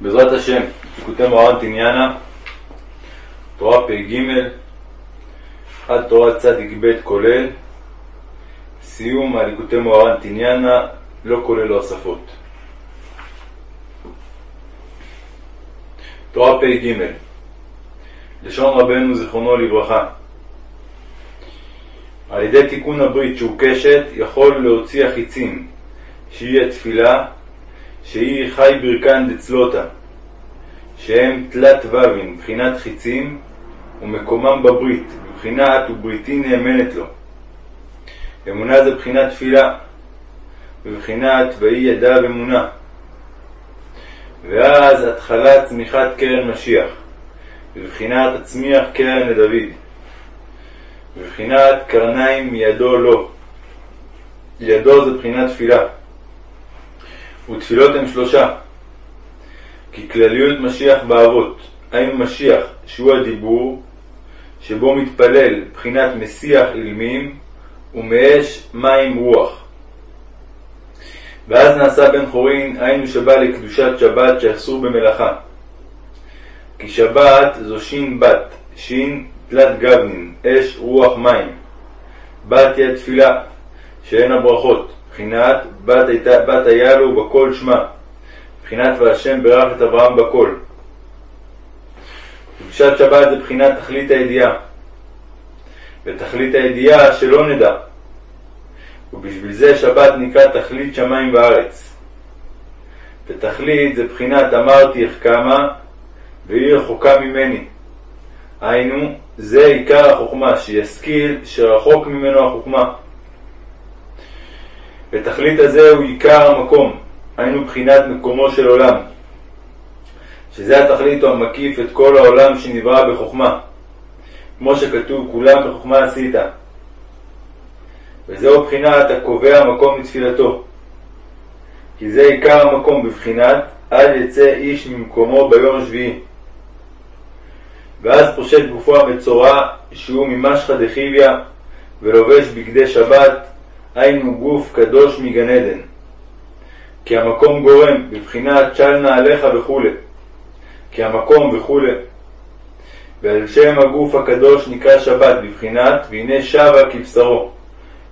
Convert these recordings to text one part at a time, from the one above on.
בעזרת השם, ליקוטי מוהר"ן תניאנה, תורה פ"ג, עד תורה צ"ב כולל, סיום הליקוטי מוהר"ן תניאנה, לא כולל הוספות. תורה פ"ג, לשון רבנו זיכרונו לברכה על ידי תיקון הברית שהוא קשת, יכול להוציא החיצים, שהיא התפילה, שהיא חי ברכן דצלותה, שהם תלת ווין, מבחינת חיצים, ומקומם בברית, בבחינת ובריתי נאמנת לו. אמונה זה בחינת תפילה, בבחינת ויהי ידע אמונה. ואז התחלת צמיחת קרן משיח, בבחינת הצמיח קרן לדוד, בבחינת קרניים מידו לו. ידו זה בחינת תפילה. ותפילות הן שלושה. כי כלליות משיח באבות, היינו משיח שהוא הדיבור, שבו מתפלל בחינת משיח אילמים, ומאש מים רוח. ואז נעשה בן חורין, היינו שבא לקדושת שבת שאסור במלאכה. כי שבת זו שין בת, שין תלת גבנין, אש רוח מים. בת היא התפילה, שהן הברכות. מבחינת בת, הייתה, בת היה לו בכל שמה, מבחינת והשם ברך את אברהם בכל. קדושת שבת זה בחינת תכלית הידיעה, ותכלית הידיעה שלא נדע, ובשביל זה שבת נקרא תכלית שמיים וארץ. ותכלית זה בחינת אמרתי איך כמה, והיא רחוקה ממני. היינו, זה עיקר החוכמה, שישכיל שרחוק ממנו החוכמה. ותכלית הזה הוא עיקר המקום, היינו בחינת מקומו של עולם, שזה התכלית המקיף את כל העולם שנברא בחוכמה, כמו שכתוב כולם בחוכמה עשית. וזהו בחינת הקובע מקום לתפילתו. כי זה עיקר המקום בבחינת אל יצא איש ממקומו ביום השביעי. ואז פושט גופו המצורע שהוא ממשחא דחיביא ולובש בגדי שבת היינו גוף קדוש מגן עדן. כי המקום גורם, בבחינת של נעליך וכו', כי המקום וכו'. ועל שם הגוף הקדוש נקרא שבת, בבחינת והנה שבה כבשרו,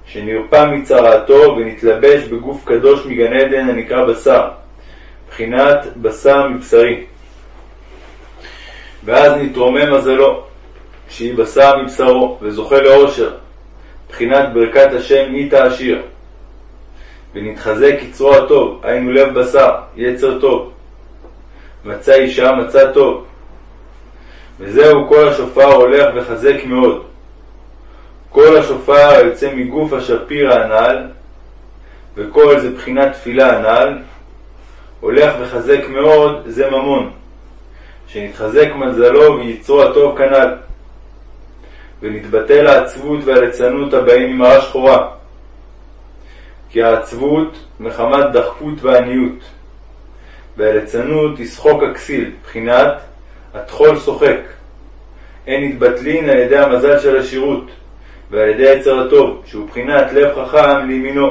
שנרפא מצרעתו ונתלבש בגוף קדוש מגן עדן הנקרא בשר, בחינת בשר מבשרי. ואז נתרומם מזלו, שהיא בשר מבשרו, וזוכה לאושר, בחינת ברכת השם מי תעשיר. ונתחזק יצרו הטוב, היינו לב בשר, יצר טוב. מצא אישה מצא טוב. וזהו כל השופר הולך וחזק מאוד. כל השופר היוצא מגוף השפיר הנ"ל, וכל זה בחינת תפילה הנ"ל, הולך וחזק מאוד זה ממון, שנתחזק מזלו ויצרו הטוב כנ"ל. ונתבטל העצבות והליצנות הבאים הרע שחורה. כי העצבות מחמת דחפות ועניות, והליצנות היא שחוק הכסיל, בחינת הטחול שוחק. הן נתבטלין על ידי המזל של השירות, ועל ידי היצר הטוב, שהוא בחינת לב חכם לימינו.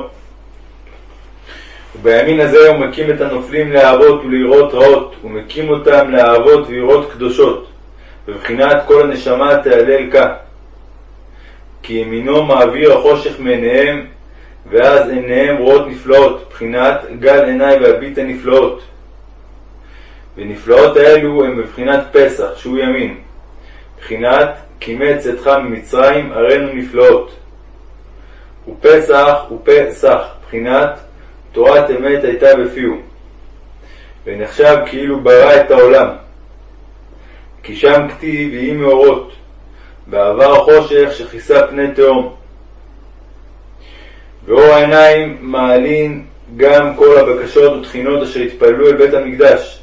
ובימין הזה הוא מקים את הנופלים לאהבות וליראות רעות, ומקים אותם לאהבות ויראות קדושות, בבחינת כל הנשמה תהלל כה. כי ימינו מעביר החושך מעיניהם, ואז עיניהם רואות נפלאות, בחינת גל עיניי והביט הנפלאות. ונפלאות האלו הם בבחינת פסח, שהוא ימין. בחינת קימא צאתך ממצרים, הראינו נפלאות. ופסח הוא פסח, בחינת תורת אמת הייתה בפיהו. ונחשב כאילו ברא את העולם. כי שם כתיב ויהי מאורות. בעבר החושך שכיסה פני תהום. ואור העיניים מעלין גם כל הבקשות ותחינות אשר התפללו אל בית המקדש,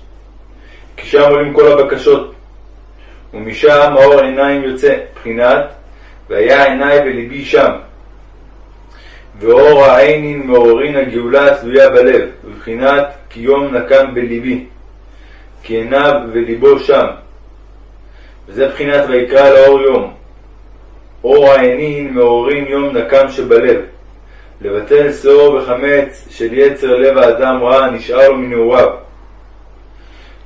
כי שם עולים כל הבקשות, ומשם האור העיניים יוצא, בחינת והיה עיניי וליבי שם. ואור העינין מעוררין הגאולה התלויה בלב, בבחינת כי יום נקם בליבי, כי עיניו וליבו שם. וזה בחינת ויקרא לאור יום. אור העינין מעוררין יום נקם שבלב. לבטל שאור וחמץ של יצר לב האדם רע נשאר לו מנעוריו.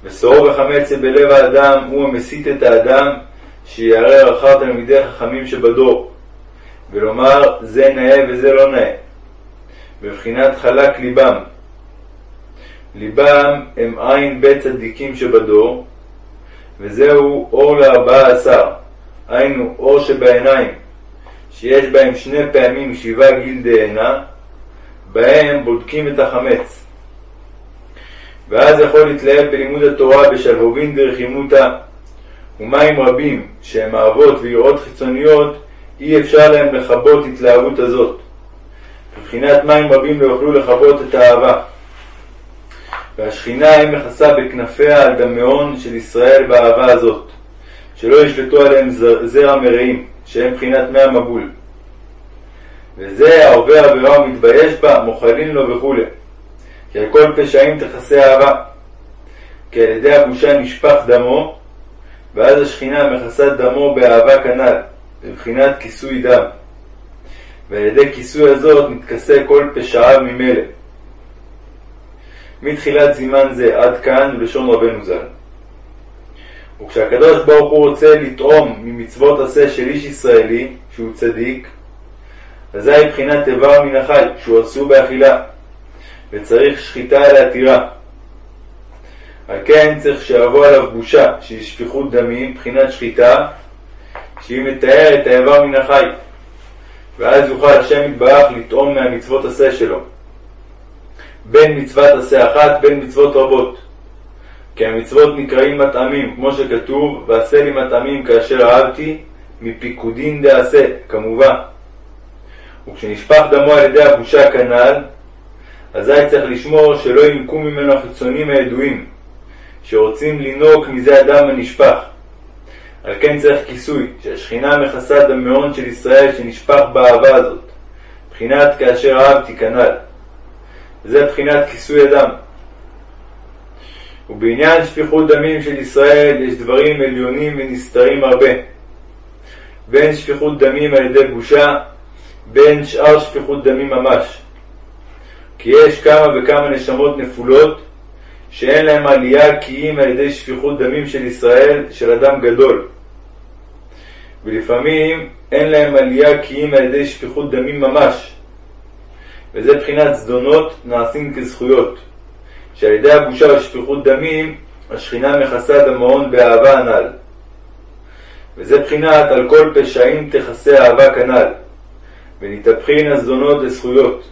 ושעור וחמץ בלב האדם הוא המסית את האדם שיערער אחר תלמידי חכמים שבדור, ולומר זה נאה וזה לא נאה, בבחינת חלק ליבם. ליבם הם עין בית צדיקים שבדור, וזהו אור לארבעה עשר, היינו אור שבעיניים, שיש בהם שני פעמים שבעה גיל דהנה, בהם בודקים את החמץ. ואז יכול להתלהב בלימוד התורה בשלהובין דרחימותא, ומים רבים שהם אהבות ויראות חיצוניות, אי אפשר להם לכבות התלהבות הזאת. מבחינת מים רבים לא יוכלו לכבות את האהבה. והשכינה היא מכסה בכנפיה על דמיון של ישראל באהבה הזאת, שלא ישלטו עליהם זרע מרעים, שהם מבחינת מי המבול. וזה העובר עבירה ומתבייש בה, מוחלין לו וכולי. כי על כל פשעים תכסה אהבה. כי על ידי הבושה נשפך דמו, ואז השכינה מכסה דמו באהבה כנ"ל, בבחינת כיסוי דם. ועל ידי כיסוי הזאת מתכסה כל פשעיו ממילא. מתחילת זימן זה עד כאן לשון רבנו ז"ל. וכשהקדוש ברוך הוא רוצה לטעום ממצוות עשה של איש ישראלי, שהוא צדיק, אזי מבחינת איבר מן החי, שהוא אסור באכילה, וצריך שחיטה להתירה. על כן צריך שיבוא עליו בושה, שהיא שפיכות דמים, מבחינת שחיטה, שהיא מתארת האיבר מן החי, ואז יוכל השם יתברך לטעום מהמצוות עשה שלו. בין מצוות עשה אחת, בין מצוות רבות. כי המצוות נקראים מטעמים, כמו שכתוב, ועשה לי מטעמים כאשר אהבתי, מפיקודין דעשה, כמובן. וכשנשפך דמו על ידי הבושה כנ"ל, אזי צריך לשמור שלא ינקו ממנו החיצונים הידועים, שרוצים לנהוג מזה הדם הנשפך. על כן צריך כיסוי, שהשכינה מכסה דמיון של ישראל שנשפך באהבה הזאת, בחינת כאשר אהבתי כנ"ל. זה בחינת כיסוי הדם. ובעניין שפיכות דמים של ישראל יש דברים עליונים ונסתרים הרבה. בין שפיכות דמים על ידי בושה, בין שאר שפיכות דמים ממש. כי יש כמה וכמה נשמות נפולות שאין להם עלייה כי אם על ידי שפיכות דמים של ישראל של אדם גדול. ולפעמים אין להם עלייה כי אם על ידי שפיכות דמים ממש. וזה בחינת זדונות נעשים כזכויות, שעל ידי הבושה ושפיכות דמים השכינה מכסה דמעון באהבה הנ"ל. וזה בחינת על כל פשעים תכסה אהבה כנ"ל, ונתהפכין הזדונות לזכויות,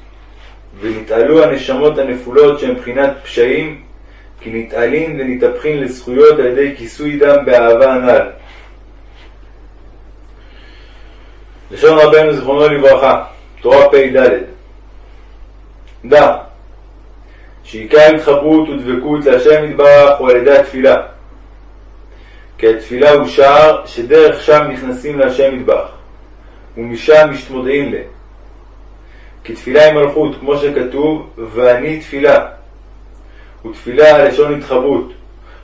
ונתעלו הנשמות הנפולות שהן בחינת פשעים, כי נתעלין ונתהפכין לזכויות על ידי כיסוי דם באהבה הנ"ל. לשון רבנו זיכרונו לברכה, תורה פ"ד דע שעיקר התחברות ודבקות להשם יתברך הוא על ידי התפילה. כי התפילה הוא שער שדרך שם נכנסים להשם יתברך, ומשם משתמודעים ל. כי תפילה היא מלכות, כמו שכתוב, ואני תפילה. ותפילה לשון התחברות,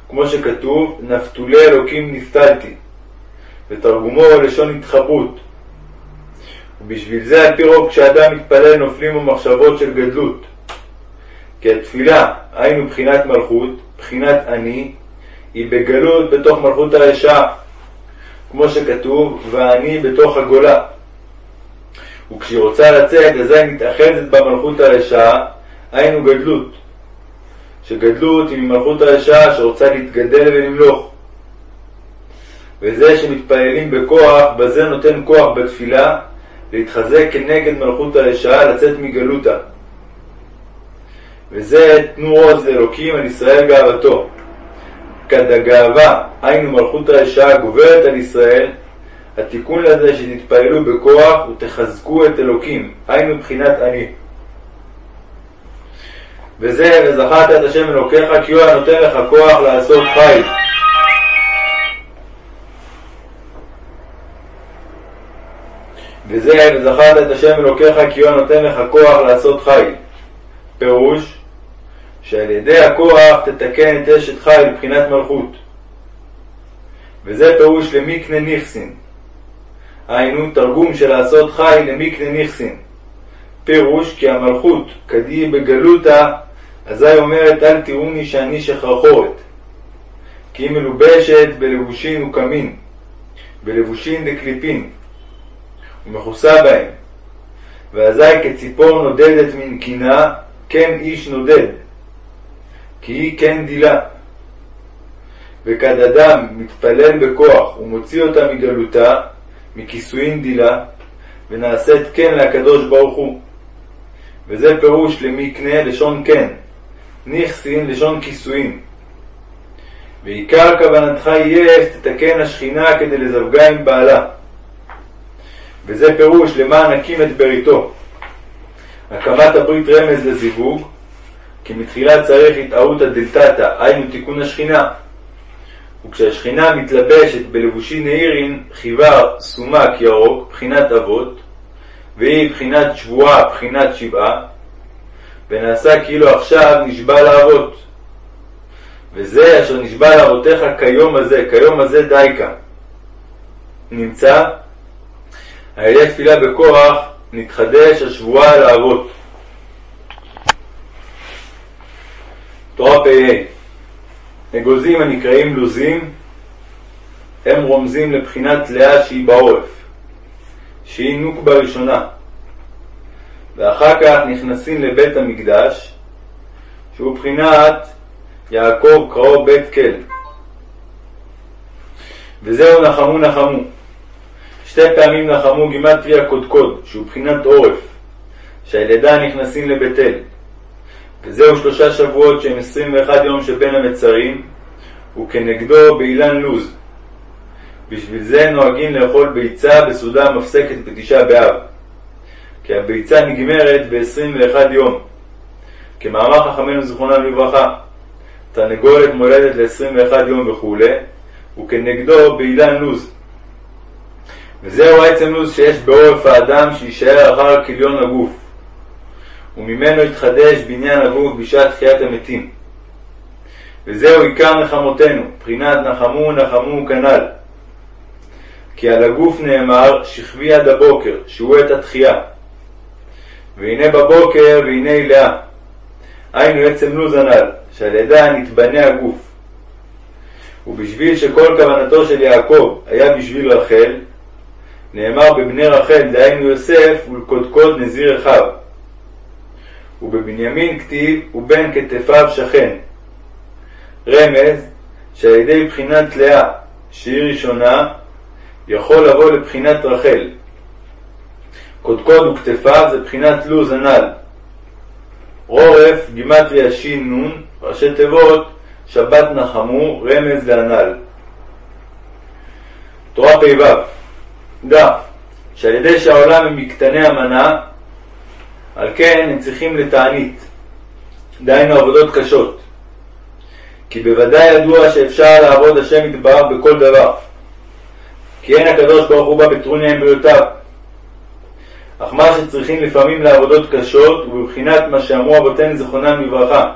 כמו שכתוב, נפתולי אלוקים נפתלתי. ותרגומו לשון התחברות. ובשביל זה על פי רוב כשאדם מתפלל נופלים בו מחשבות של גדלות. כי התפילה, היינו בחינת מלכות, בחינת אני, היא בגלות בתוך מלכות הרשעה, כמו שכתוב, ואני בתוך הגולה. וכשהיא רוצה לצאת, אזי היא מתאחדת במלכות הרשעה, היינו גדלות. שגדלות היא ממלכות הרשעה שרוצה להתגדל ולמלוך. וזה שמתפללים בכוח, בזה נותן כוח בתפילה, להתחזק כנגד מלכות הרשעה, לצאת מגלותה. וזה תנו עוז לאלוקים על ישראל גאוותו. כד הגאווה, היינו מלכות הרשעה, גוברת על ישראל, התיקון לזה שתתפללו בכוח ותחזקו את אלוקים, היינו מבחינת אני. וזה וזכרת את השם אלוקיך כי הוא הנותן לך כוח לעשות חיל. וזה וזכרת את השם אלוקיך כי הוא הנותן לך כוח לעשות חיל. פירוש שעל ידי הכוח תתקן את אשת חיל מבחינת מלכות. וזה פירוש למיקנה נכסין. היינו תרגום של לעשות חי למיקנה נכסין. פירוש כי המלכות כדי בגלותה, אזי אומרת אל תראוני שאני שחרחורת. כי היא מלובשת בלבושין וקמין, בלבושין דקליפין, ומכוסה בהם, ואזי כציפור נודדת מנקינה, כן איש נודד, כי היא כן דילה. וכד אדם מתפלל בכוח ומוציא אותה מגלותה, מכיסויין דילה, ונעשית כן לקדוש ברוך הוא. וזה פירוש למי יקנה לשון כן, נכסין לשון כיסויים. ועיקר כוונתך יהיה שתתקן השכינה כדי לזווגה עם בעלה. וזה פירוש למען נקים את בריתו. הקמת הברית רמז לזיווג, כי מתחילה צריך התארותא דלתתא, היינו תיקון השכינה. וכשהשכינה מתלבשת בלבושי נהירין, חיבר סומק ירוק, בחינת אבות, והיא בחינת שבועה, בחינת שבעה, ונעשה כאילו עכשיו נשבע לאבות. וזה אשר נשבע לאבותיך כיום הזה, כיום הזה דייקה. נמצא, על ידי תפילה בכוח נתחדש השבועה אל האבות. תורה פ"ה אגוזים הנקראים לוזים הם רומזים לבחינת לאה שהיא בעורף, שהיא נוקבה ראשונה, ואחר כך נכנסים לבית המקדש, שהוא בחינת יעקב קראו בית כל. וזהו נחמו נחמו. שתי פעמים נחמו גימטריה קודקוד, שהוא בחינת עורף, שעל ידה נכנסים לבית אל. וזהו שלושה שבועות שהם עשרים ואחד יום שבין המצרים, וכנגדו באילן לוז. בשביל זה נוהגים לאכול ביצה בסעודה מפסקת בתשעה באב, כי הביצה נגמרת ב-21 יום. כמאמר חכמינו זיכרונם לברכה, תרנגולת מולדת ל-21 יום וכו', וכנגדו באילן לוז. וזהו עצם לוז שיש בעורף האדם שיישאר אחר כליון הגוף, וממנו יתחדש בניין הגוף בשעת תחיית המתים. וזהו עיקר נחמותינו, בחינת נחמו נחמו כנ"ל. כי על הגוף נאמר שכבי עד הבוקר, שהוא עת התחייה. והנה בבוקר והנה לאה. היינו עצם לוז הנ"ל, שעל ידה נתבנה הגוף. ובשביל שכל כוונתו של יעקב היה בשביל רחל, נאמר בבני רחל, דהיינו יוסף, ולקודקוד נזיר אחיו. ובבנימין כתיב, ובין כתפיו שכן. רמז, שעל ידי בחינת לאה, שהיא ראשונה, יכול לבוא לבחינת רחל. קודקוד וכתפיו זה בחינת לוז הנ"ל. עורף, גימטריה ש"ן, ראשי תיבות, שבת נחמו, רמז להנ"ל. תורה פ"ו דע שעל ידי שהעולם הם מקטני המנה, על כן הם צריכים לתענית, דהיינו עבודות קשות. כי בוודאי ידוע שאפשר לעבוד השם יתברך בכל דבר. כי אין הקדוש ברוך הוא בא בטרוניה אמריותיו. אך מה שצריכים לפעמים לעבודות קשות הוא בבחינת מה שאמרו אבותינו זכרונם לברכה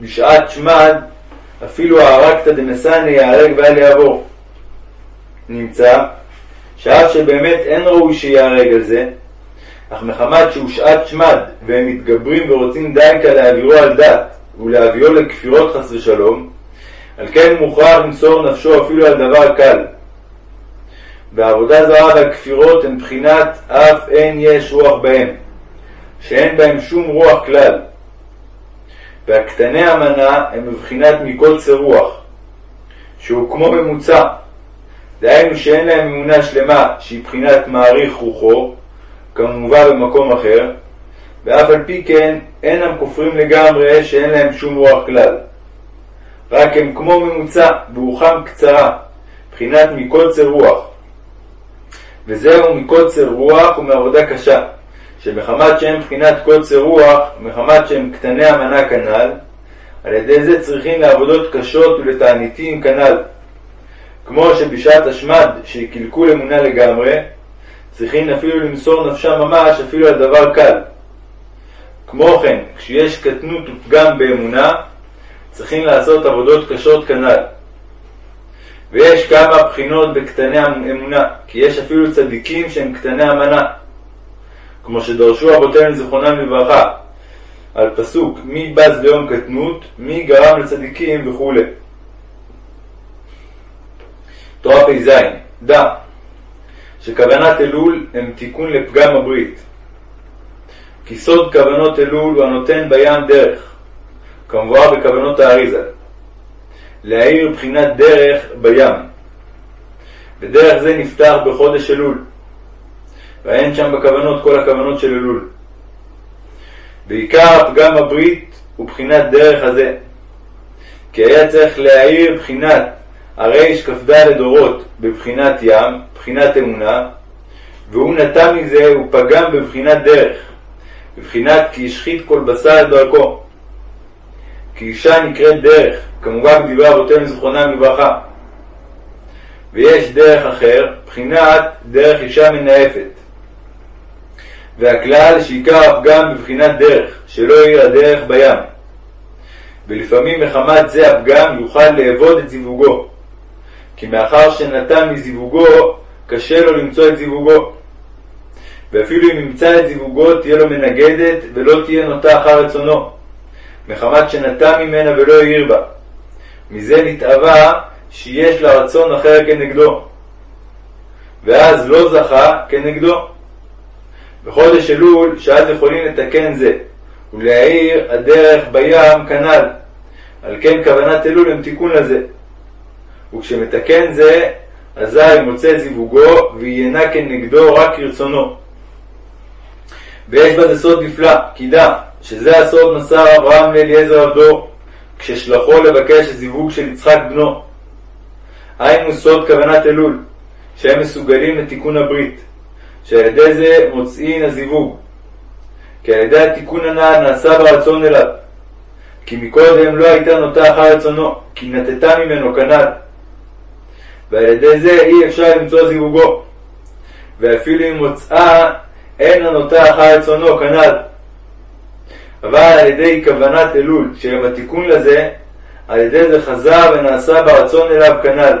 בשעת שמד אפילו הערקתא דמסנא יהרג ואל יעבור. נמצא שאף שבאמת אין ראוי שיהרג על זה, אך מחמת שהוא שעת שמד והם מתגברים ורוצים דייקה להעבירו על דת ולהביאו לכפירות חס ושלום, על כן מוכרח למסור נפשו אפילו על דבר קל. והעבודה זרה והכפירות הן בחינת אף אין יש רוח בהם, שאין בהם שום רוח כלל. והקטני המנה הם בבחינת מקוצר רוח, שהוא כמו ממוצע, דהיינו שאין להם אמונה שלמה שהיא בחינת מעריך רוחו, כמובן במקום אחר, ואף על פי כן אינם כופרים לגמרי שאין להם שום רוח כלל. רק הם כמו ממוצע, ברוחם קצרה, בחינת מקוצר רוח. וזהו מקוצר רוח ומעבודה קשה, שמחמת שהם בחינת קוצר רוח, ומחמת שהם קטני המנה כנ"ל, על ידי זה צריכים לעבודות קשות ולתעניתים כנ"ל. כמו שבשעת השמד, שקלקול אמונה לגמרי, צריכים אפילו למסור נפשם ממש אפילו על דבר קל. כמו כן, כשיש קטנות ופגם באמונה, צריכים לעשות עבודות קשות כנ"ל. ויש כמה בחינות בקטני האמונה, כי יש אפילו צדיקים שהם קטני המנה, כמו שדרשו אבותינו זיכרונם לברכה, על פסוק מי בז ליום קטנות, מי גרם לצדיקים וכו'. תורה פ"ז דע שכוונת אלול הם תיקון לפגם הברית. כי סוד כוונות אלול הוא הנותן בים דרך, כמבואר בכוונות האריזה. להאיר בחינת דרך בים. ודרך זה נפתח בחודש אלול. ואין שם בכוונות כל הכוונות של אלול. בעיקר הפגם הברית הוא בחינת דרך הזה. כי היה צריך להאיר בחינת כ"ד דורות בבחינת ים, בחינת אמונה, והוא נטע מזה, הוא פגם בבחינת דרך, בבחינת כי השחית כל בשר את דרכו. כי אישה נקראת דרך, כמובן בדברי אבותינו זכרונם לברכה. ויש דרך אחר, בחינת דרך אישה מנאפת. והכלל שעיקר הפגם בבחינת דרך, שלא יהיה הדרך בים. ולפעמים מחמת זה הפגם יוכל לאבוד את זיווגו. כי מאחר שנתן מזיווגו, קשה לו למצוא את זיווגו. ואפילו אם ימצא את זיווגו, תהיה לו מנגדת ולא תהיה נוטה אחר רצונו, מחמת שנטע ממנה ולא העיר בה. מזה נתאווה שיש לה רצון אחר כנגדו. ואז לא זכה כנגדו. בחודש אלול, שאז יכולים לתקן זה, ולהאיר הדרך בים כנ"ל. על כן כוונת אלול הם תיקון לזה. וכשמתקן זה, אזי מוצא זיווגו, ויינה כנגדו רק כרצונו. ויש בזה סוד נפלא, כי דע שזה הסוד מסר אברהם לאליעזר עבדו, כששלחו לבקש הזיווג של יצחק בנו. היינו סוד כוונת אלול, שהם מסוגלים לתיקון הברית, שעל ידי זה מוצאין הזיווג. כי על ידי התיקון הנ"ל נעשה ברצון אליו. כי מקודם לא הייתה נוטה אחר רצונו, כי נטטה ממנו כנ"ל. ועל ידי זה אי אפשר למצוא זיווגו. ואפילו אם מוצאה, אין הנוטה אחר רצונו כנ"ל. אבל על ידי כוונת אלול, שהם התיקון לזה, על ידי זה חזר ונעשה ברצון אליו כנ"ל.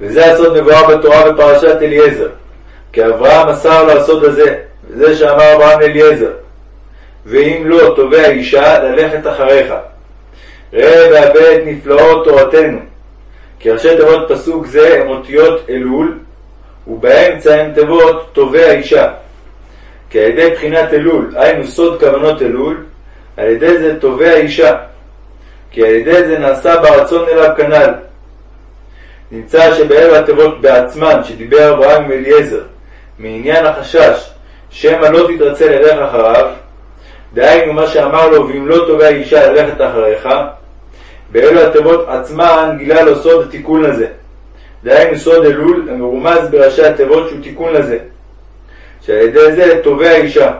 וזה הסוד מבואר בתורה בפרשת אליעזר, כי אברהם מסר לו הסוד הזה, וזה שאמר אברהם לאליעזר, ואם לא תובע אישה, ללכת אחריך. ראה והבא את נפלאות תורתנו, כי ראשי תיבות פסוק זה הם אותיות אלול, ובאמצע הם תיבות תובע אישה. כי על ידי בחינת אלול, היינו סוד כוונות אלול, על ידי זה תובע אישה. כי על ידי זה נעשה ברצון אליו כנ"ל. נמצא שבאלו התיבות בעצמן, שדיבר אברהם עם אליעזר, מעניין החשש, שמא לא תתרצה ללך אחריו, דהיינו מה שאמר לו, ואם לא תובע אישה ללכת אחריך, באלו התיבות עצמן גילה לו סוד התיקון לזה. דהיינו סוד אלול המרומז בראשי התיבות שהוא תיקון לזה. שעל ידי זה תובע אישה.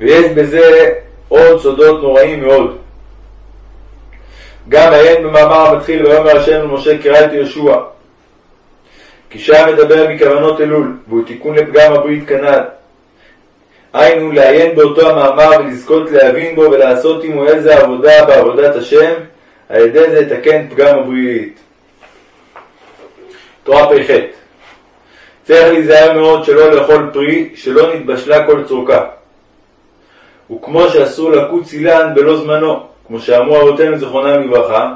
ויש בזה עוד סודות נוראים מאוד. גם עיין במאמר המתחיל ויאמר השם למשה קראתי יהושע. כי שם מדבר מכוונות אלול, והוא תיקון לפגם הברית כנ"ל. היינו לעיין באותו המאמר ולזכות להבין בו ולעשות עמו איזה עבודה בעבודת השם, על ידי זה לתקן פגם הברית. תורה פ"ח צריך להיזהר מאוד שלא לאכול פרי שלא נתבשלה כל צורכה. וכמו שאסור לקוץ אילן בלא זמנו, כמו שאמרו אבותינו זכרונם לברכה,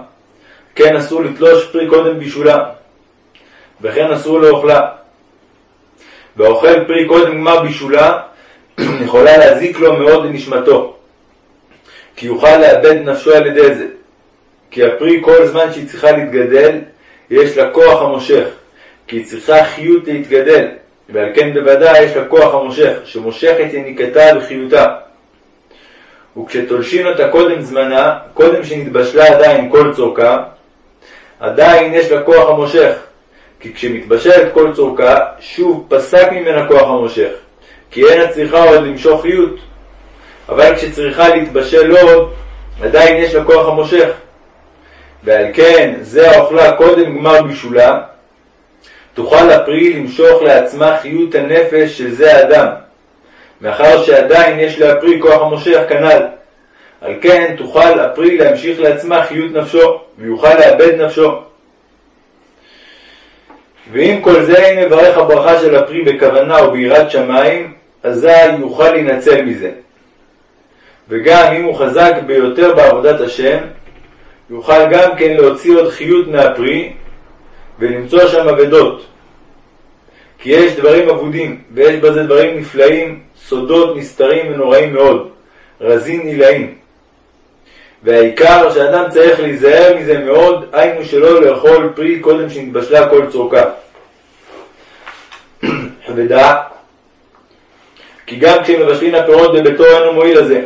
כן אסור לתלוש פרי קודם בישולה, וכן אסור לאוכלה. והאוכל פרי קודם גמר בישולה, יכולה להזיק לו מאוד לנשמתו, כי יוכל לאבד נפשו על ידי זה. כי הפרי כל זמן שהיא צריכה להתגדל, יש לה כוח המושך, כי היא צריכה חיות להתגדל, ועל כן בוודאי יש לה כוח המושך, שמושך את יניקתה וחיותה. וכשתולשין אותה קודם זמנה, קודם שנתבשלה עדיין כל צורכה, עדיין יש לה כוח המושך, כי כשמתבשלת כל צורכה, שוב פסק ממנה כוח המושך, כי אין הצריכה עוד למשוך חיות. אבל כשצריכה להתבשל עוד, עדיין יש לה כוח המושך. ועל כן, זה האוכלה קודם גמר בישולה, תוכל הפרי למשוך לעצמה חיות הנפש של זה האדם, מאחר שעדיין יש להפרי כוח המושך כנ"ל. על כן תוכל הפרי להמשיך לעצמה חיות נפשו, ויוכל לאבד נפשו. ואם כל זה מברך הברכה של הפרי בכוונה או ביראת שמיים, אזי יוכל להינצל מזה. וגם אם הוא חזק ביותר בעבודת השם, יוכל גם כן להוציא עוד חיות מהפרי, ולמצוא שם אבדות. כי יש דברים אבודים, ויש בזה דברים נפלאים, סודות נסתרים ונוראים מאוד, רזין עילאים. והעיקר שאדם צריך להיזהר מזה מאוד, היינו שלא לאכול פרי קודם שנתבשלה כל צורכה. ודע כי גם כשמבשלים הפירות בביתו אין מועיל לזה.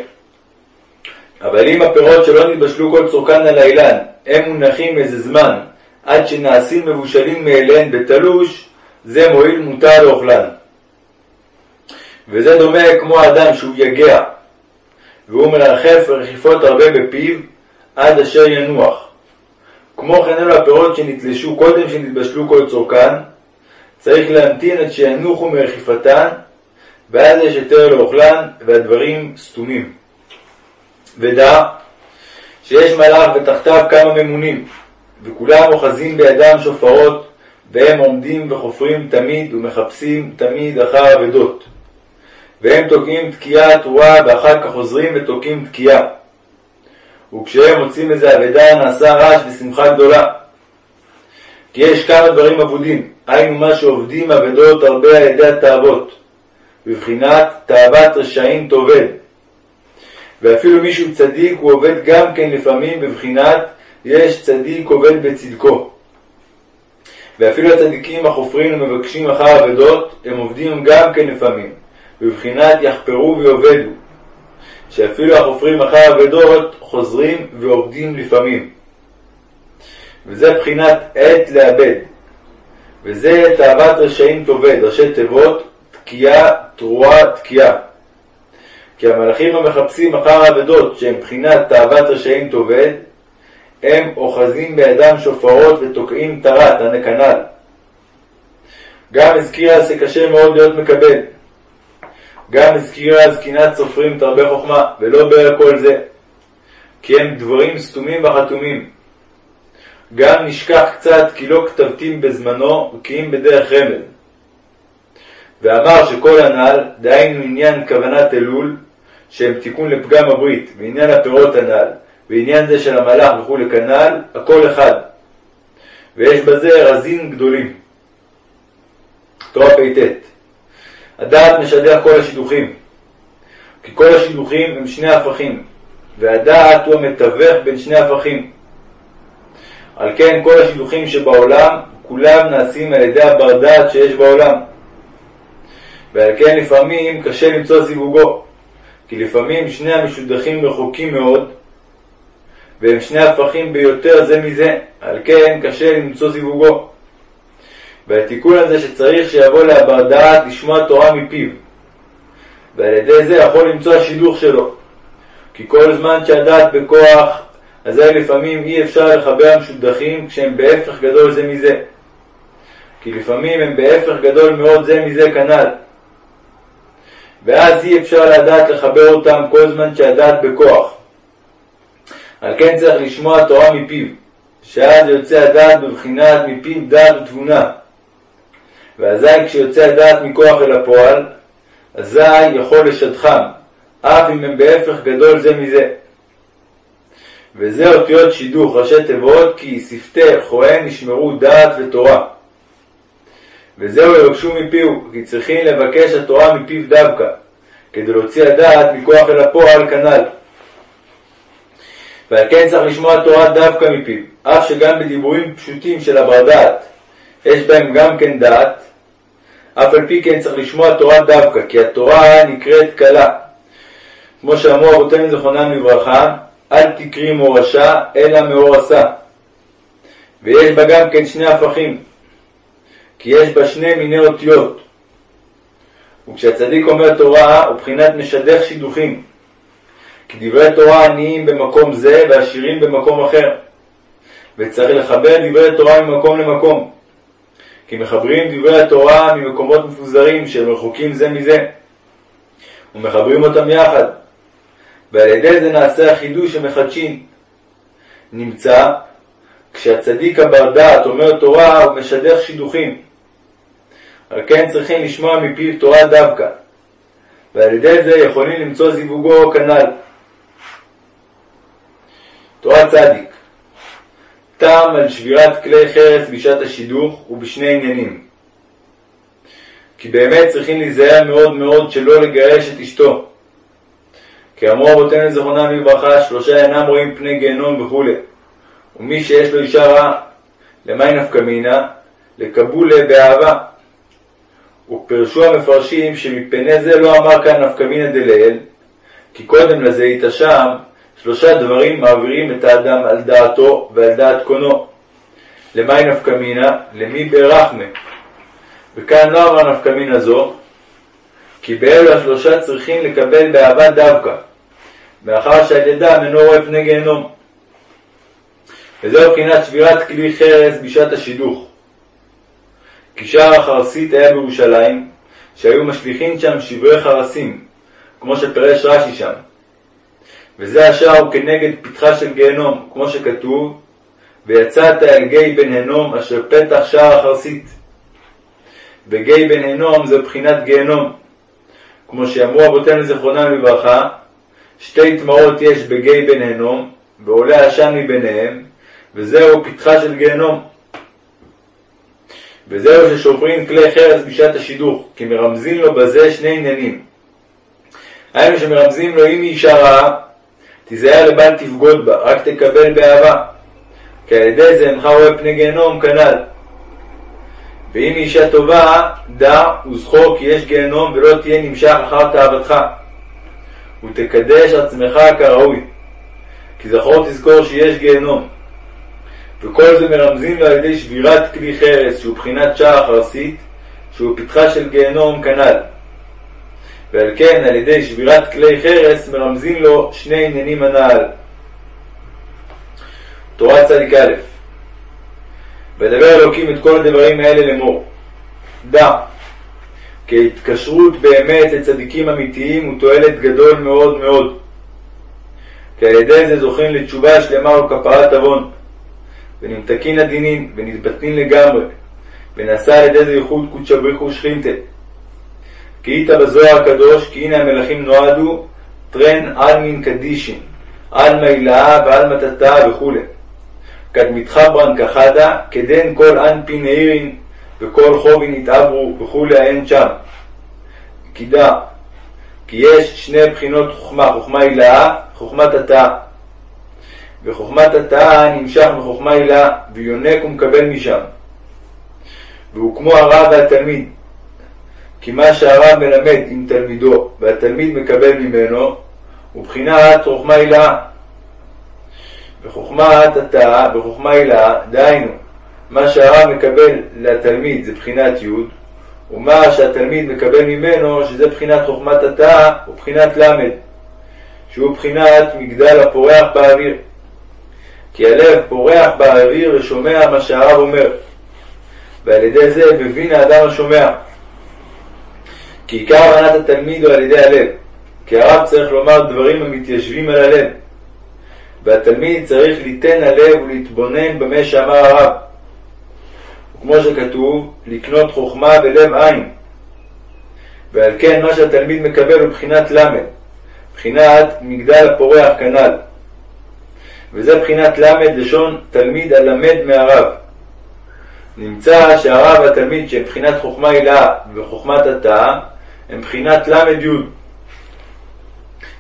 אבל אם הפירות שלא נתבשלו כל צורכן על האילן, הם מונחים איזה זמן עד שנעשים מבושלים מאליהן בתלוש, זה מועיל מותר לאוכלן. וזה דומה כמו אדם שהוא יגע, והוא מרחף רכיפות הרבה בפיו עד אשר ינוח. כמו כן אלו הפירות שנתלשו קודם שנתבשלו כל צורכן, צריך להמתין עד שינוחו מרכיפתן, ואז יש היתר לאוכלן, והדברים סתומים. ודע שיש מלאך ותחתיו כמה ממונים, וכולם אוחזים בידם שופרות, והם עומדים וחופרים תמיד ומחפשים תמיד אחר אבדות. והם תוקעים תקיעה תרועה, ואחר כך חוזרים ותוקעים תקיעה. וכשהם מוצאים איזה אבדה נעשה רעש ושמחה גדולה. כי יש כמה דברים אבודים, היינו מה שעובדים אבדות הרבה על ידי התאוות, בבחינת תאוות רשעים תאבד. ואפילו מישהו צדיק הוא עובד גם כן לפעמים בבחינת יש צדיק עובד בצדקו. ואפילו הצדיקים החופרים ומבקשים אחר אבדות, הם עובדים גם כן לפעמים, בבחינת יחפרו ויאבדו. שאפילו החופרים אחר אבדות חוזרים ועובדים לפעמים. וזה בחינת עת לאבד. וזה תאוות רשעים תאבד, ראשי תיבות, תקיעה, תרועה, תקיעה. כי המלאכים המחפשים אחר האבדות, שהם בחינת תאוות רשעים תאבד, הם אוחזים בידם שופרות ותוקעים טרת, הנקנל. גם הזכירה שקשה מאוד להיות מקבל. גם הזכירה זקינת סופרים תרבה חוכמה, ולא בערך כל זה. כי הם דברים סתומים וחתומים. גם נשכח קצת כי לא כתבתים בזמנו, כי אם בדרך רמז. ואמר שכל הנ"ל, דהיינו עניין כוונת אלול, שהם תיקון לפגם הברית, ועניין הפירות הנ"ל, ועניין זה של המלאך וכולי כנ"ל, הכל אחד. ויש בזה רזין גדולים. תורה פט הדעת משדע כל השידוכים, כי כל השידוכים הם שני הפכים, והדעת הוא המתווך בין שני הפכים. על כן כל השידוכים שבעולם, כולם נעשים על ידי הבר דעת שיש בעולם. ועל כן לפעמים קשה למצוא זיווגו, כי לפעמים שני המשודכים רחוקים מאוד, והם שני הפכים ביותר זה מזה, על כן קשה למצוא זיווגו. והתיקון הזה שצריך שיבוא להבר דעת לשמוע תורה מפיו, ועל ידי זה יכול למצוא השידוך שלו. כי כל זמן שהדעת בכוח, אזי לפעמים אי אפשר לחבר המשודכים כשהם בהפך גדול זה מזה. כי לפעמים הם בהפך גדול מאוד זה מזה כנ"ל. ואז אי אפשר לדעת לחבר אותם כל זמן שהדעת בכוח. על כן צריך לשמוע תורה מפיו, שאז יוצא הדעת בבחינת מפיו דעת ותבונה. ואזי כשיוצא הדעת מכוח אל הפועל, אזי יכול לשטחם, אף אם הם בהפך גדול זה מזה. וזה אותיות שידוך ראשי תיבות כי שפתי כהן נשמרו דעת ותורה. וזהו יבקשו מפיהו, כי צריכים לבקש התורה מפיו דווקא, כדי להוציא הדעת מכוח אל הפועל כנ"ל. ועל כן צריך לשמוע תורה דווקא מפיו, אף שגם בדיבורים פשוטים של הבר דעת יש בהם גם כן דעת, אף על פי כן צריך לשמוע תורה דווקא, כי התורה נקראת קלה. כמו שאמרו אבותינו זכרונם לברכה, אל תקרי מורשה, אלא מאור עשה. ויש בה גם כן שני הפכים, כי יש בה שני מיני אותיות. וכשהצדיק אומר תורה, הוא בחינת משדך שידוכים. כי דברי תורה עניים במקום זה ועשירים במקום אחר. וצריך לחבר דברי תורה ממקום למקום. כי מחברים דברי התורה ממקומות מפוזרים שהם רחוקים זה מזה. ומחברים אותם יחד. ועל ידי זה נעשה החידוש המחדשין. נמצא כשהצדיק הבר דעת אומר תורה הוא משדך שידוכים. על כן צריכים לשמוע מפיו תורה דווקא, ועל ידי זה יכולים למצוא זיווגו כנ"ל. תורה צדיק טעם על שבירת כלי חרס בשעת השידוך ובשני עניינים. כי באמת צריכים להיזהר מאוד מאוד שלא לגרש את אשתו. כי אמרו רבותינו זכרונם לברכה, שלושה אינם רואים פני גיהנום וכו'. ומי שיש לו אישה רעה, למי נפקא מינה? לקבולה באהבה. ופרשו המפרשים שמפני זה לא אמר כאן נפקא מינה דלאל, כי קודם לזה איתה שם שלושה דברים מעבירים את האדם על דעתו ועל דעת קונו. למי נפקא מינה? למי ברחמה. וכאן לא אמר נפקא מינה זו, כי באלו השלושה צריכים לקבל באהבה דווקא, מאחר שעל ידם אינו רואה פני גיהנום. וזהו מבחינת שבירת כלי חרס בשעת השידוך. כי שער החרסית היה בירושלים, שהיו משליכים שם שברי חרסים, כמו שפרש רש"י שם. וזה השער הוא כנגד פתחה של גיהנום, כמו שכתוב, ויצאת אל גיא בן הנום אשר פתח שער החרסית. וגיא בן הנום זה בחינת גיהנום. כמו שאמרו אבותינו זכרונם לברכה, שתי טמאות יש בגיא בן הנום, ועולה עשן מביניהם, וזהו פתחה של גיהנום. וזהו ששוברים כלי חרס בשעת השידוך, כי מרמזים לו בזה שני עניינים. היינו שמרמזים לו אם היא אישה רעה, תיזהר לבל תבגוד בה, רק תקבל באהבה. כי על ידי זה אינך רואה פני גיהנום כנ"ל. ואם היא אישה טובה, דע וזכור כי יש גיהנום ולא תהיה נמשך אחר תאוותך. ותקדש עצמך כראוי. כי זכור תזכור שיש גיהנום. וכל זה מרמזים לו על ידי שבירת כלי חרס, שהוא בחינת שער חרסית, שהוא פתחה של גיהנום כנ"ל. ועל כן על ידי שבירת כלי חרס מרמזים לו שני עניינים הנ"ל. תורה צדיק א' וידבר אלוקים את כל הדברים האלה לאמור. דע כי התקשרות באמת לצדיקים אמיתיים הוא תועלת גדול מאוד מאוד. כי על ידי זה זוכים לתשובה שלמה ולכפרת עוון, ונמתקין הדינין, ונתבטנין לגמרי, ונעשה על ידי זה ייחוד קודשא בריך ושכינתה. כי איתה בזוהר הקדוש, כי הנה המלכים נועדו טרן על מין קדישין, על מילאה ועל מטאטא וכו'. כד מתחברן כחדה, כדן כל אנפין העירין, וכל חובין יתעברו וכו' אין שם. כי דע, כי יש שני בחינות חוכמה, חוכמה הילאה, חוכמת התאה. וחוכמת התאה נמשך מחוכמה הילאה, ויונק ומקבל משם. והוא כמו הרב והתלמיד, כי מה שהרב מלמד עם תלמידו והתלמיד מקבל ממנו הוא בחינת חוכמה הילאה. וחוכמת התאה וחוכמה הילאה, דהיינו, מה שהרב מקבל לתלמיד זה בחינת י' ומה שהתלמיד מקבל ממנו שזה בחינת חוכמת התאה ובחינת ל', שהוא בחינת מגדל הפורח באוויר. כי הלב פורח באוויר ושומע מה שהרב אומר, ועל ידי זה מבין האדם השומע. כי עיקר הבנת התלמיד הוא על ידי הלב, כי הרב צריך לומר דברים המתיישבים על הלב, והתלמיד צריך ליתן הלב ולהתבונן במה שאמר הרב. וכמו שכתוב, לקנות חוכמה בלב עין. ועל כן מה שהתלמיד מקבל הוא בחינת ל', בחינת מגדל הפורח כנ"ל. וזה בחינת ל' לשון תלמיד הלמד מהרב. נמצא שהרב והתלמיד שהם בחינת חוכמה הילאה וחוכמת התאה הם בחינת ל"י.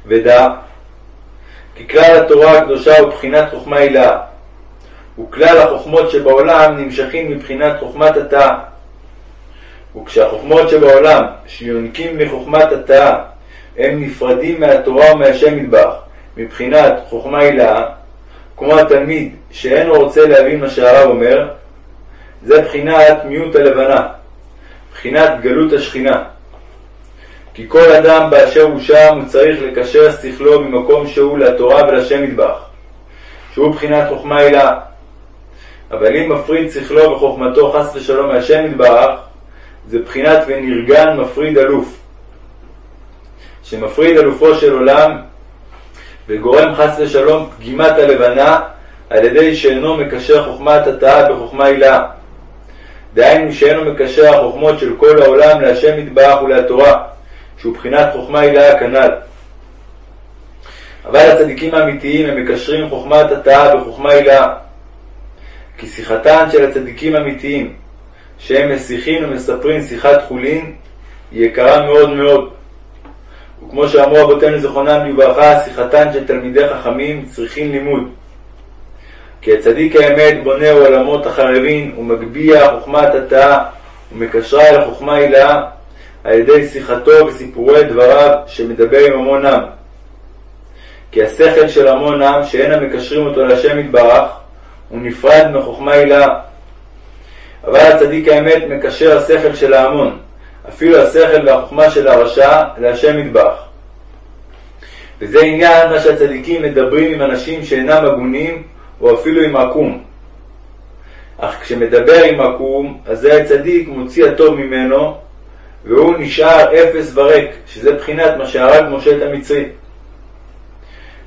ודע כי כלל התורה הקדושה הוא בחינת חוכמה הילאה, וכלל החוכמות שבעולם נמשכים מבחינת חוכמת התאה. וכשהחוכמות שבעולם שיונקים מחוכמת התאה הם נפרדים מהתורה ומהשם מטבח מבחינת חוכמה הילאה, כמו התלמיד שאינו רוצה להבין מה שהרב אומר, זה בחינת מיעוט הלבנה, בחינת גלות השכינה. כי כל אדם באשר הוא שם הוא צריך לקשר שכלו ממקום שהוא לתורה ולשם מטבח, שהוא בחינת חוכמה הילאה. אבל אם מפריד שכלו וחוכמתו חס ושלום מהשם מטבח, זה בחינת ונרגן מפריד אלוף, שמפריד אלופו של עולם וגורם חס ושלום פגימת הלבנה על ידי שאינו מקשר חוכמת התאה בחוכמה הילאה. דהיינו שאינו מקשר החוכמות של כל העולם להשם מטבח ולתורה, שהוא בחינת חוכמה הילאה כנ"ל. אבל הצדיקים האמיתיים הם מקשרים חוכמת התאה בחוכמה הילאה. כי שיחתן של הצדיקים האמיתיים, שהם משיחים ומספרים שיחת חולין, היא יקרה מאוד מאוד. וכמו שאמרו אבותינו זכרונם לברכה, שיחתן של תלמידי חכמים צריכים לימוד. כי הצדיק האמת בונה עולמות החרבים ומגביה חוכמת התאה ומקשרה אל החוכמה הילאה על ידי שיחתו וסיפורי דבריו שמדבר עם המון עם. כי השכל של המון עם שאין המקשרים אותו להשם יתברך הוא נפרד מחוכמה הילאה. אבל הצדיק האמת מקשר השכל של ההמון, אפילו השכל והחוכמה של הרשע, להשם יתברך. וזה עניין מה שהצדיקים מדברים עם אנשים שאינם הגונים או אפילו עם עקום. אך כשמדבר עם עקום, אזי הצדיק מוציא הטוב ממנו, והוא נשאר אפס וריק, שזה בחינת מה שהרג משה את המצרי.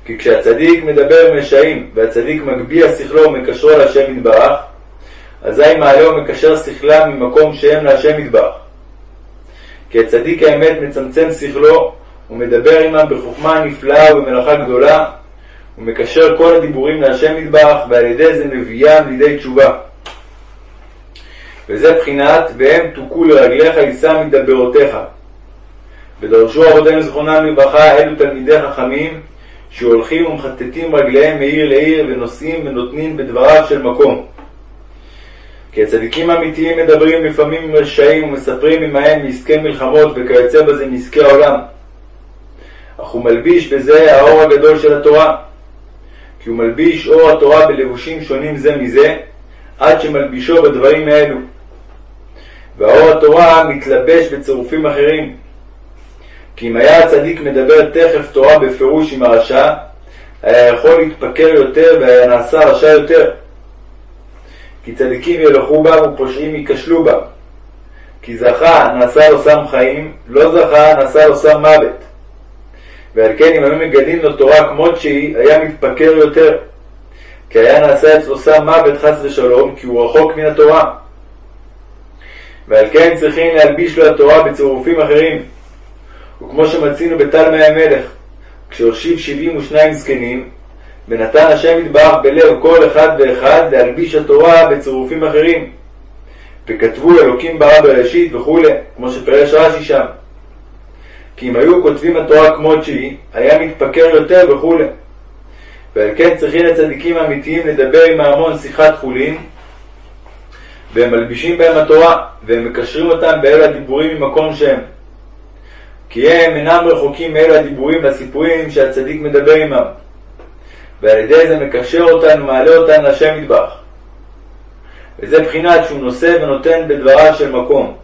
כי כשהצדיק מדבר רשעים, והצדיק מגביה שכלו ומקשרו להשם יתברך, אזי מעלה ומקשר שכלם ממקום שהם להשם יתברך. כי הצדיק האמת מצמצם שכלו ומדבר עמם בחוכמה נפלאה ובמלאכה גדולה, ומקשר כל הדיבורים להשם יתברך, ועל ידי זה מביאם לידי תשובה. וזה בחינת והם תוכו לרגליך יישא מדברותיך. ודרשו אבותינו זכרונם לברכה אלו תלמידי חכמים שהולכים ומחטטים רגליהם מעיר לעיר ונושאים ונותנים בדבריו של מקום. כי הצדיקים האמיתיים מדברים לפעמים עם רשעים ומספרים עמהם מעסקי מלחמות וכיוצא בזה מעסקי העולם. אך הוא מלביש בזה האור הגדול של התורה. כי הוא מלביש אור התורה בלבושים שונים זה מזה, עד שמלבישו בדברים האלו. והאור התורה מתלבש בצירופים אחרים. כי אם היה הצדיק מדבר תכף תורה בפירוש עם הרשע, היה יכול להתפקר יותר והיה נעשה רשע יותר. כי צדיקים ילכו בה ופושעים ייכשלו בה. כי זכה נעשה לו סם חיים, לא זכה נעשה לו סם מוות. ועל כן אם היו מגלים לו תורה כמות שהיא, היה מתפקר יותר. כי היה נעשה אצלו סם מוות חס ושלום, כי הוא רחוק מן התורה. ועל כן צריכים להלביש לו התורה בצירופים אחרים. וכמו שמצינו בתלמי המלך, כשהושיב שבעים ושניים זקנים, ונתן השם יתברך בלב כל אחד ואחד להלביש התורה בצירופים אחרים. וכתבו אלוקים ברא בראשית וכולי, כמו שפרש רש"י שם. כי אם היו כותבים התורה כמות שהיא, היה מתפקר יותר וכולי. ועל כן צריכים הצדיקים האמיתיים לדבר עם ההמון שיחת חולין, והם מלבישים בהם התורה, והם מקשרים אותם באלו הדיבורים ממקום שהם. כי הם אינם רחוקים מאלו הדיבורים והסיפורים שהצדיק מדבר עמם. ועל ידי זה מקשר אותנו, מעלה אותנו לשם יתברך. וזה בחינת שהוא נושא ונותן בדבריו של מקום.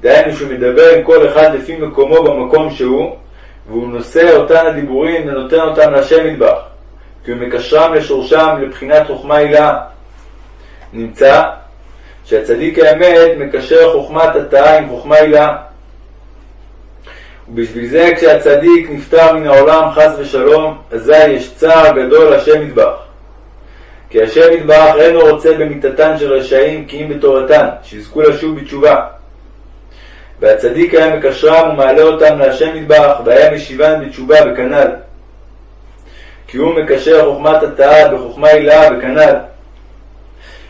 דהיינו שהוא מדבר עם כל אחד לפי מקומו במקום שהוא, והוא נושא אותן הדיבורים ונותן אותם להשם יתברך, כי הוא מקשרם לשורשם לבחינת חוכמה הילאה. נמצא שהצדיק האמת מקשר חוכמת התאה עם חוכמה הילאה. ובשביל זה כשהצדיק נפטר מן העולם חס ושלום, אזי יש צער גדול השם יתברך. כי השם יתברך אינו רוצה במיתתן של רשעים כי אם בתורתן, שיזכו לשוב בתשובה. והצדיק היה מקשרם ומעלה אותם להשם יתברך, והיה משיבן בתשובה וכנ"ל. כי הוא מקשר חוכמת התאה בחוכמה הילאה וכנ"ל.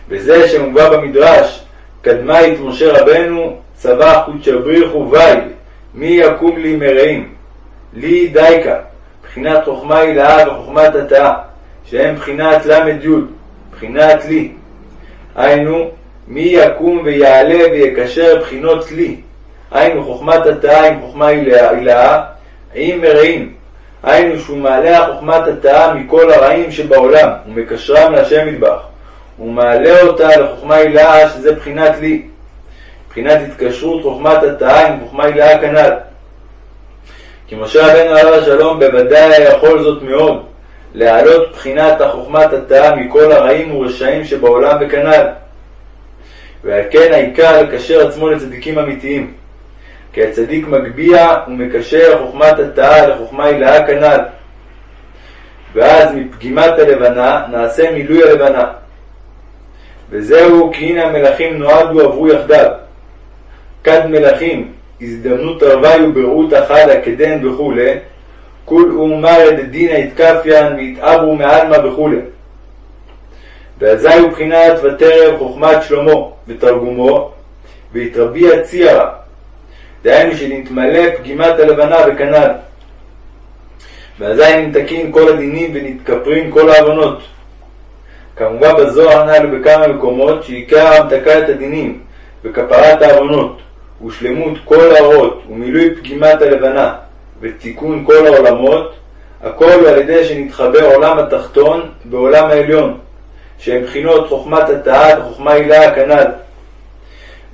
וזה שמובא במדרש, קדמאית משה רבנו, צבא חוץ בריחו וייל, מי יקום לי מרעים? לי דייקה, בחינת חוכמה הילאה וחוכמת התאה, שהם בחינת ל"י, בחינת לי. היינו, מי יקום ויעלה ויקשר בחינות לי, היינו חוכמת התאה עם חוכמה הילאה, עם מרעים. היינו שהוא מעלה חוכמת התאה מכל הרעים שבעולם, ומקשרם להשם מטבח. הוא מעלה אותה לחוכמה הילאה, שזה בחינת לי. מבחינת התקשרות חוכמת התאה עם חוכמה הילאה כנ"ל. כי משה רבנו עליו השלום בוודאי היה יכול זאת מאוד, להעלות בחינת החוכמת התאה מכל הרעים ורשעים שבעולם וכנ"ל. ועל כן העיקר לקשר עצמו לצדיקים אמיתיים. כי הצדיק מגביה ומקשר חוכמת התאה לחוכמה הילאה כנ"ל. ואז מפגימת הלבנה נעשה מילוי הלבנה. וזהו כי הנה המלכים נועדו עברו יחדיו. כד מלכים, הזדמנות הרוויו ברעות אחדה כדן וכולי, כול אומר דינא יתקפיין ויתעברו מעלמא וכולי. ואזי הוא בחינת ותרב חוכמת שלמה ותרגומו והתרבי הציערא דהיינו שנתמלא פגימת הלבנה וכנ"ל. ואזי נמתקין כל הדינים ונתכפרין כל העוונות. כמובן בזוהר הנ"ל בכמה מקומות שעיקר המתקת הדינים וכפרת העוונות ושלמות כל האורות ומילוי פגימת הלבנה ותיקון כל העולמות הכל על ידי שנתחבר עולם התחתון בעולם העליון שהם בחינות חוכמת התאה וחוכמה הילה כנ"ל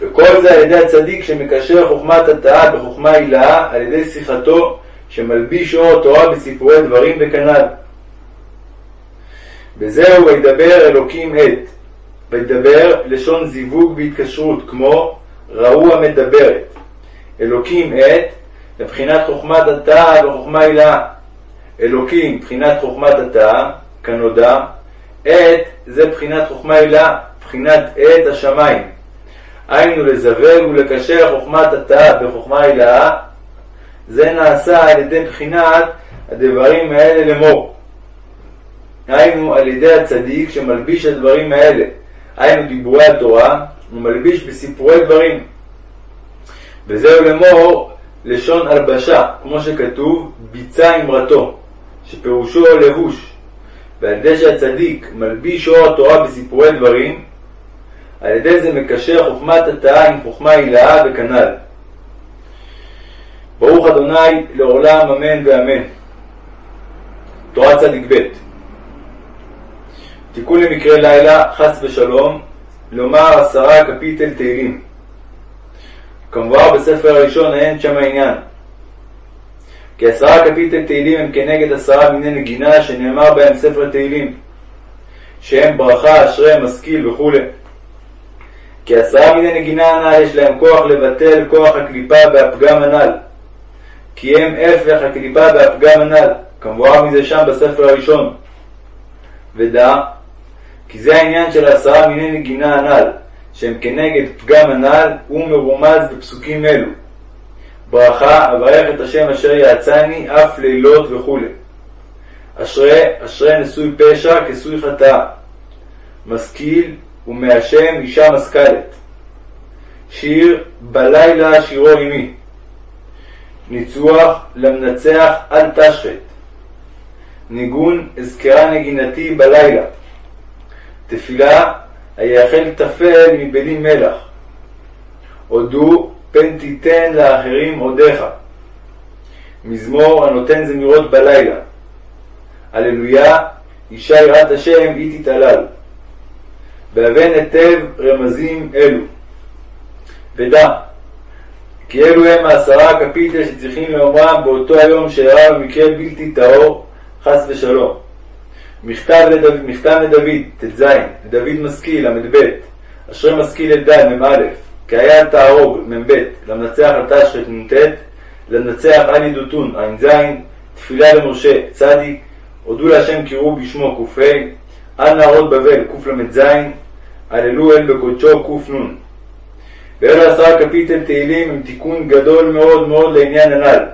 וכל זה על ידי הצדיק שמקשר חוכמת התאה בחוכמה הילאה על ידי שיחתו שמלביש אור התורה בסיפורי דברים וכנ"ל. וזהו וידבר אלוקים עת. וידבר לשון זיווג בהתקשרות כמו ראו המדברת. אלוקים עת לבחינת חוכמת התאה וחוכמה הילאה. אלוקים בחינת חוכמת התאה, כנודע, עת זה בחינת חוכמה הילאה, בחינת עת השמיים. היינו לזווג ולקשר חוכמת התאה בחוכמה הילאה, זה נעשה על ידי בחינת הדברים האלה לאמור. היינו על ידי הצדיק שמלביש הדברים האלה, היינו דיבורי התורה, הוא מלביש בסיפורי דברים. וזהו לאמור לשון הלבשה, כמו שכתוב, ביצה אמרתו, שפירושו לבוש. ועל ידי שהצדיק מלביש אור התורה בסיפורי דברים, על ידי זה מקשר חוכמת התאה עם חוכמה הילאה וכנ"ל. ברוך אדוני לעולם אמן ואמן. צדיק ב' תיקון למקרה לילה, חס ושלום, לומר עשרה קפיטל תהילים. כמובן בספר הראשון אין שם העניין. כי עשרה קפיטל תהילים הם כנגד עשרה מיני נגינה שנאמר בהם ספר תהילים, שהם ברכה, אשרי, משכיל וכו'. כי עשרה מיני נגינה הנ"ל יש להם כוח לבטל כוח הקליפה והפגם הנ"ל. כי הם הפך הקליפה והפגם הנ"ל, כמובן מזה שם בספר הראשון. ודע, כי זה העניין של עשרה מיני נגינה הנ"ל, שהם כנגד פגם הנ"ל, מרומז בפסוקים אלו. ברכה, אברך את השם אשר יעצני אף לילות וכו'. אשרי, אשרי נשוי פשע כסוי חטאה. משכיל ומהשם אישה משכלת. שיר בלילה שירו עמי. ניצוח למנצח אל תשחט. ניגון אזכרה נגינתי בלילה. תפילה היאכל תפל מבלי מלח. הודו פן תיתן לאחרים עודיך. מזמור הנותן זמירות בלילה. הללויה, אישה יראת השם היא תתעלל. בהבן היטב רמזים אלו. ודע, כי אלו הם העשרה הקפיטל שצריכים לאומרם באותו היום שאירע במקרה בלתי טהור, חס ושלום. מכתב לדוד, מכתב לדוד, ט"ז, לדוד משכיל, ל"ב, אשרי משכיל אלדד, מ"א, כי היה תהרוג, מ"ב, למנצח על תשחט, נ"ט, למנצח על ידותון, ע"ז, תפילה למשה, צדיק, הודו להשם קראו בשמו, ק"ה, על נהרות בבל, קל"ז, הללו אל בקודשו, קנ. ואלו עשרה קפיטל תהילים הם תיקון גדול מאוד מאוד לעניין הנ"ל.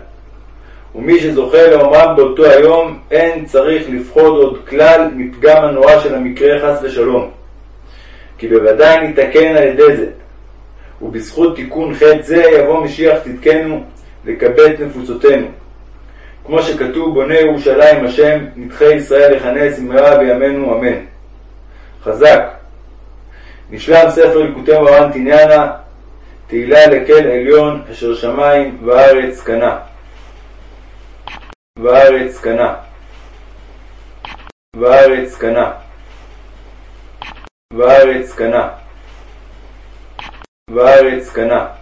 ומי שזוכה לאומרם באותו היום, אין צריך לפחוד עוד כלל מפגם הנורא של המקרה חס ושלום. כי בוודאי ניתקן על ידי זה. ובזכות תיקון חטא זה יבוא משיח צדקנו לקבץ נפוצותינו. כמו שכתוב בונה ירושלים השם, נדחי ישראל יכנס במהרה בימינו אמן. חזק. נשלם ספר ליקוטי מרן תניאנה, תהילה לקל עליון אשר שמיים וארץ קנה. וארץ קנה. וארץ קנה. וארץ קנה. וארץ קנה.